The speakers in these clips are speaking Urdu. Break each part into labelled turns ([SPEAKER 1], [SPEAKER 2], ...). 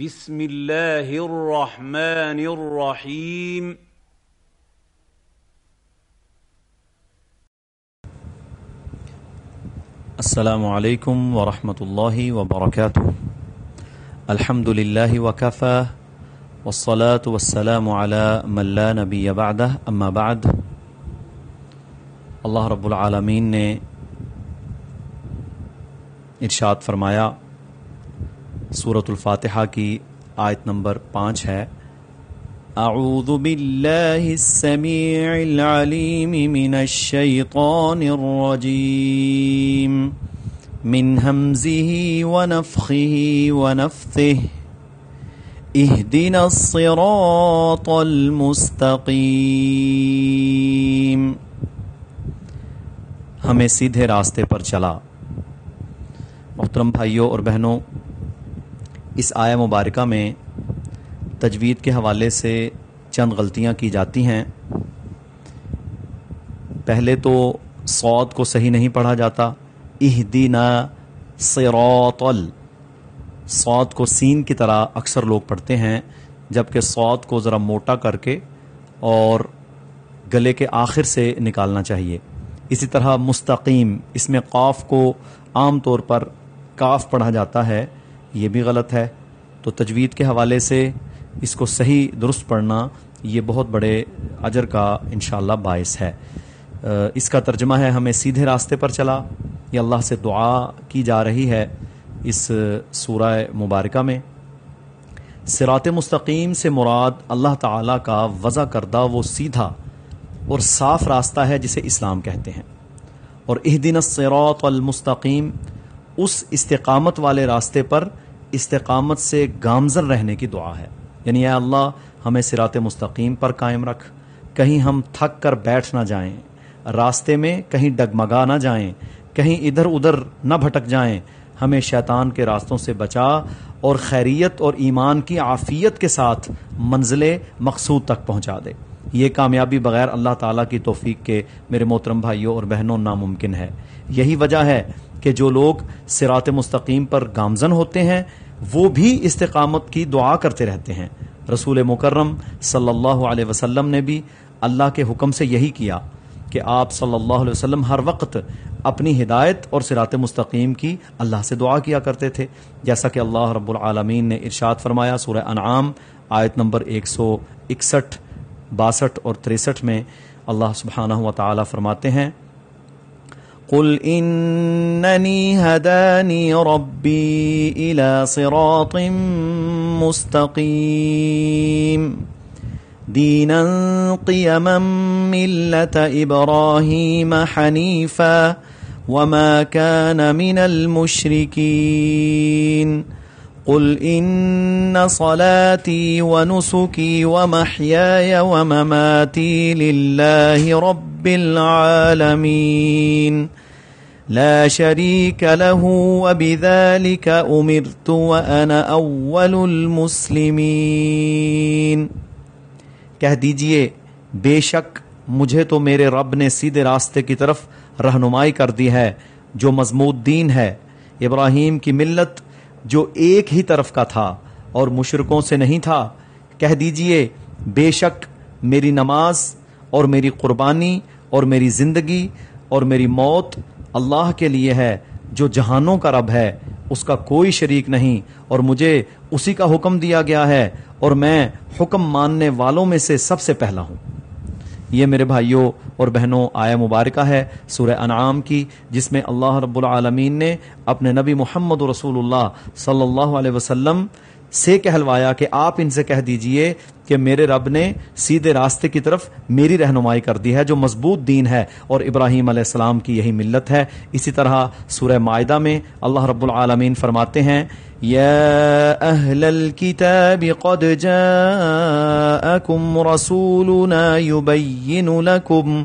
[SPEAKER 1] بسم الله الرحمن الرحيم
[SPEAKER 2] السلام عليكم ورحمة الله وبركاته الحمد لله وكفى والصلاة والسلام على من لا نبي بعده أما بعد۔ اللہ رب العالمین نے ارشاد فرمایا سورة الفاتحہ کی آیت نمبر پانچ ہے۔ اعوذ باللہ السمیع العلیم من الشیطان الرجیم۔ من همزه ونفخه ونفثه اهدنا الصراط المستقیم۔ ہمیں سیدھے راستے پر چلا۔ محترم بھائیوں اور بہنوں اس آیا مبارکہ میں تجوید کے حوالے سے چند غلطیاں کی جاتی ہیں۔ پہلے تو سعود کو صحیح نہیں پڑھا جاتا۔ اہدینا صراط ال۔ سعود کو سین کی طرح اکثر لوگ پڑھتے ہیں، جبکہ سعود کو ذرا موٹا کر کے اور گلے کے آخر سے نکالنا چاہیے۔ اسی طرح مستقیم، اس میں قاف کو عام طور پر کاف پڑھا جاتا ہے۔ یہ بھی غلط ہے۔ تو تجوید کے حوالے سے اس کو صحیح درست پڑھنا یہ بہت بڑے اجر کا انشاءاللہ باعث ہے۔ اس کا ترجمہ ہے، ہمیں سیدھے راستے پر چلا۔ یہ اللہ سے دعا کی جا رہی ہے اس سورہ مبارکہ میں۔ سرات مستقیم سے مراد اللہ تعالیٰ کا وضع کردہ وہ سیدھا اور صاف راستہ ہے جسے اسلام کہتے ہیں۔ اور اہدین الصراط المستقیم اس استقامت والے راستے پر استقامت سے گامزن رہنے کی دعا ہے۔ یعنی اے اللہ، ہمیں سرات مستقیم پر قائم رکھ۔ کہیں ہم تھک کر بیٹھ نہ جائیں۔ راستے میں کہیں ڈگمگا نہ جائیں۔ کہیں ادھر ادھر نہ بھٹک جائیں۔ ہمیں شیطان کے راستوں سے بچا اور خیریت اور ایمان کی عافیت کے ساتھ منزل مقصود تک پہنچا دے۔ یہ کامیابی بغیر اللہ تعالیٰ کی توفیق کے میرے محترم بھائیوں اور بہنوں ناممکن ہے۔ یہی وجہ ہے کہ جو لوگ سرات مستقیم پر گامزن ہوتے ہیں، وہ بھی استقامت کی دعا کرتے رہتے ہیں۔ رسول مکرم صلی اللہ علیہ وسلم نے بھی اللہ کے حکم سے یہی کیا کہ آپ صلی اللہ علیہ وسلم ہر وقت اپنی ہدایت اور سرات مستقیم کی اللہ سے دعا کیا کرتے تھے۔ جیسا کہ اللہ رب العالمین نے ارشاد فرمایا سورہ انعام آیت نمبر ایک سو اکسٹھ، باسٹھ اور تریسٹھ میں اللہ سبحانہ و تعالی فرماتے ہیں
[SPEAKER 3] قل انني هداني ربي الى صراط مستقيم. دينا قيما مله ابراهيم حنيفا وما كان من المشركين. قل ان صلاتي ونسكي ومحياي ومماتي لله رب العالمين. لا شريك له وبذلك امرت وانا اول المسلمين۔
[SPEAKER 2] کہہ دیجیے، بے شک مجھے تو میرے رب نے سیدھے راستے کی طرف رہنمائی کر دی ہے، جو مضمود دین ہے، ابراہیم کی ملت جو ایک ہی طرف کا تھا اور مشرکوں سے نہیں تھا۔ کہہ دیجیے، بے شک میری نماز اور میری قربانی اور میری زندگی اور میری موت اللہ کے لیے ہے، جو جہانوں کا رب ہے، اس کا کوئی شریک نہیں، اور مجھے اسی کا حکم دیا گیا ہے، اور میں حکم ماننے والوں میں سے سب سے پہلا ہوں۔ یہ میرے بھائیوں اور بہنوں آیا مبارکہ ہے، سورہ انعام کی، جس میں اللہ رب العالمین نے اپنے نبی محمد رسول اللہ صلی اللہ علیہ وسلم سے کہلوایا کہ آپ ان سے کہہ دیجیے کہ میرے رب نے سیدھے راستے کی طرف میری رہنمائی کر دی ہے جو مضبوط دین ہے اور ابراہیم علیہ السلام کی یہی ملت ہے۔ اسی طرح سورہ معاہدہ میں اللہ رب العالمین فرماتے ہیں
[SPEAKER 3] يا أهل الكتاب قد جاءكم رسولنا يبين لكم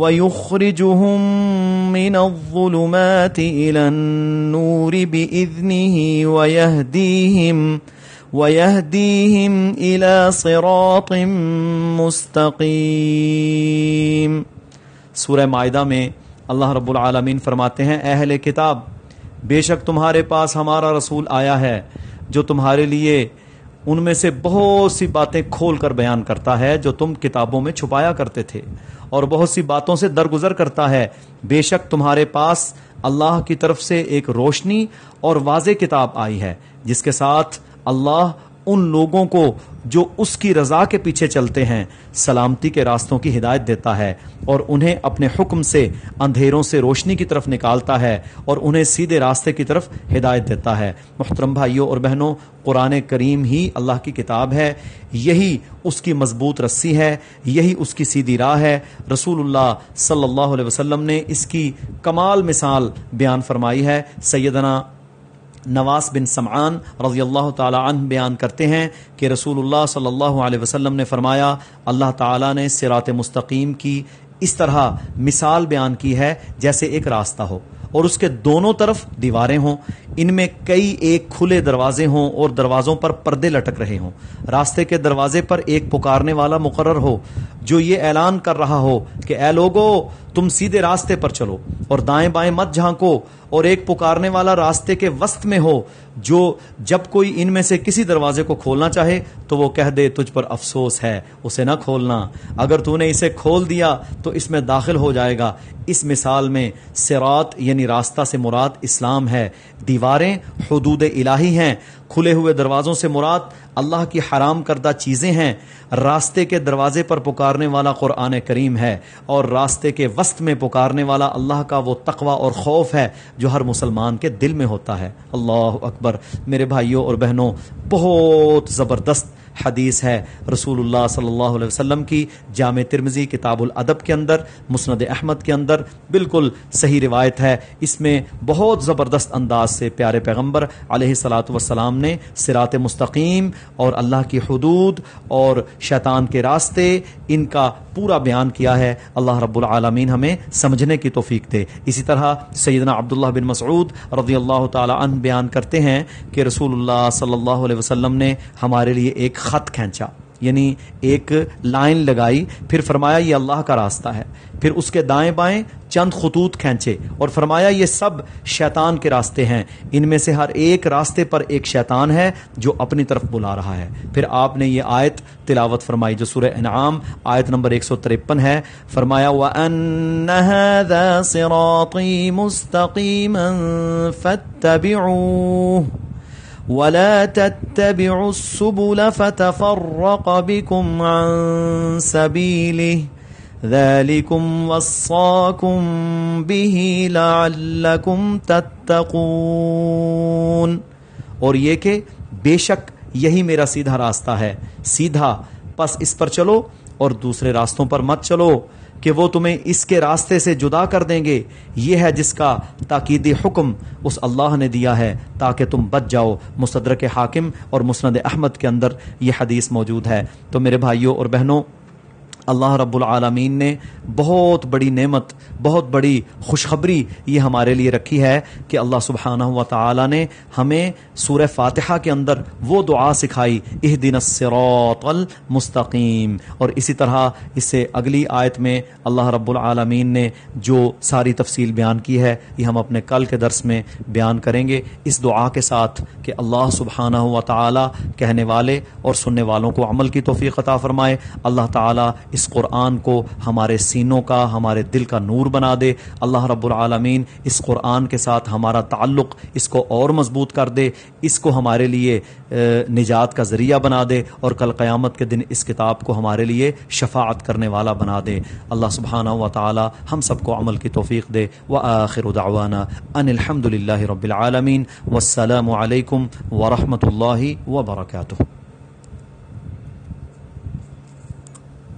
[SPEAKER 3] ويخرجهم من الظلمات إلى النور بإذنه ويهديهم ويهديهم إلى صراط مستقيم۔
[SPEAKER 2] سورہ معاہدہ میں اللہ رب العالمین فرماتے ہیں اہل کتاب، بے شک تمہارے پاس ہمارا رسول آیا ہے جو تمہارے لیے ان میں سے بہت سی باتیں کھول کر بیان کرتا ہے جو تم کتابوں میں چھپایا کرتے تھے اور بہت سی باتوں سے درگزر کرتا ہے۔ بے شک تمہارے پاس اللہ کی طرف سے ایک روشنی اور واضح کتاب آئی ہے، جس کے ساتھ اللہ ان لوگوں کو جو اس کی رضا کے پیچھے چلتے ہیں، سلامتی کے راستوں کی ہدایت دیتا ہے اور انہیں اپنے حکم سے، اندھیروں سے روشنی کی طرف نکالتا ہے اور انہیں سیدھے راستے کی طرف ہدایت دیتا ہے۔ محترم بھائیوں اور بہنوں، قرآن کریم ہی اللہ کی کتاب ہے، یہی اس کی مضبوط رسی ہے، یہی اس کی سیدھی راہ ہے۔ رسول اللہ صلی اللہ علیہ وسلم نے اس کی کمال مثال بیان فرمائی ہے۔ سیدنا نواز بن سمعان رضی اللہ تعالی عنہ بیان کرتے ہیں کہ رسول اللہ صلی اللہ علیہ وسلم نے فرمایا، اللہ تعالی نے سرات مستقیم کی اس طرح مثال بیان کی ہے جیسے ایک راستہ ہو، اور اس کے دونوں طرف دیواریں ہوں، ان میں کئی ایک کھلے دروازے ہوں اور دروازوں پر پردے لٹک رہے ہوں۔ راستے کے دروازے پر ایک پکارنے والا مقرر ہو، جو یہ اعلان کر رہا ہو کہ اے لوگو تم سیدھے راستے پر چلو اور دائیں بائیں مت جھانکو اور ایک پکارنے والا راستے کے وسط میں ہو جو جب کوئی ان میں سے کسی دروازے کو کھولنا چاہے تو وہ کہہ دے تجھ پر افسوس ہے، اسے نہ کھولنا۔ اگر تو نے اسے کھول دیا تو اس میں داخل ہو جائے گا۔ اس مثال میں سرات یعنی راستہ سے مراد اسلام ہے۔ دیواریں حدود الہی ہیں۔ کھلے ہوئے دروازوں سے مراد اللہ کی حرام کردہ چیزیں ہیں، راستے کے دروازے پر پکارنے والا قرآن کریم ہے اور راستے کے وسط میں پکارنے والا اللہ کا وہ تقوی اور خوف ہے جو ہر مسلمان کے دل میں ہوتا ہے۔ اللہ اکبر۔ میرے بھائیوں اور بہنوں، بہت زبردست حدیث ہے رسول اللہ صلی اللہ علیہ وسلم کی، جامع ترمزی کتاب الادب کے اندر، مسند احمد کے اندر، بالکل صحیح روایت ہے۔ اس میں بہت زبردست انداز سے پیارے پیغمبر علیہ سلاۃ وسلام نے سرات مستقیم اور اللہ کی حدود اور شیطان کے راستے ان کا پورا بیان کیا ہے۔ اللہ رب العالمین ہمیں سمجھنے کی توفیق دے۔ اسی طرح سیدنا عبداللہ بن مسعود رضی اللہ تعالی عنہ بیان کرتے ہیں کہ رسول اللہ صلی اللہ علیہ وسلم نے ہمارے لیے ایک خط کھینچا یعنی ایک لائن لگائی، پھر فرمایا یہ اللہ کا راستہ ہے۔ پھر اس کے دائیں بائیں چند خطوط کھینچے اور فرمایا یہ سب شیطان کے راستے ہیں۔ ان میں سے ہر ایک راستے پر ایک شیطان ہے جو اپنی طرف بلا رہا ہے۔ پھر آپ نے یہ آیت تلاوت فرمائی جو سورہ انعام آیت نمبر 153 ہے۔ فرمایا، وَأَنَّ هَذَا صِرَاطِي مُسْتَقِيمًا فَاتَّبِعُوهُ۔ ولا تتبعوا السبل فتفرق بكم عن سبيله ذلكم وصاكم به لعلكم تتقون اور یہ کہ بے شک یہی میرا سیدھا راستہ ہے۔ سیدھا، پس اس پر چلو۔ اور دوسرے راستوں پر مت چلو کہ وہ تمہیں اس کے راستے سے جدا کر دیں گے۔ یہ ہے جس کا تاکیدی حکم اس اللہ نے دیا ہے، تاکہ تم بچ جاؤ۔ مصدرک حاکم اور مسند احمد کے اندر یہ حدیث موجود ہے۔ تو میرے بھائیوں اور بہنوں اللہ رب العالمین نے بہت بڑی نعمت، بہت بڑی خوشخبری یہ ہمارے لیے رکھی ہے کہ اللہ سبحانہ و تعالی نے ہمیں سورہ فاتحہ کے اندر وہ دعا سکھائی اہ دن المستقیم۔ اور اسی طرح اس سے اگلی آیت میں اللہ رب العالمین نے جو ساری تفصیل بیان کی ہے، یہ ہم اپنے کل کے درس میں بیان کریں گے۔ اس دعا کے ساتھ کہ اللہ سبحانہ و تعالی کہنے والے اور سننے والوں کو عمل کی توفیق عطا فرمائے۔ اللہ تعالی اس قرآن کو ہمارے سینوں کا، ہمارے دل کا نور بنا دے۔ اللہ رب العالمین اس قرآن کے ساتھ ہمارا تعلق اس کو اور مضبوط کر دے، اس کو ہمارے لیے نجات کا ذریعہ بنا دے اور کل قیامت کے دن اس کتاب کو ہمارے لیے شفاعت کرنے والا بنا دے۔ اللہ سبحانہ و تعالی ہم سب کو عمل کی توفیق دے۔ و آخر دعوانا ان الحمد للہ رب العالمین۔ والسلام علیکم ورحمۃ اللہ وبرکاتہ۔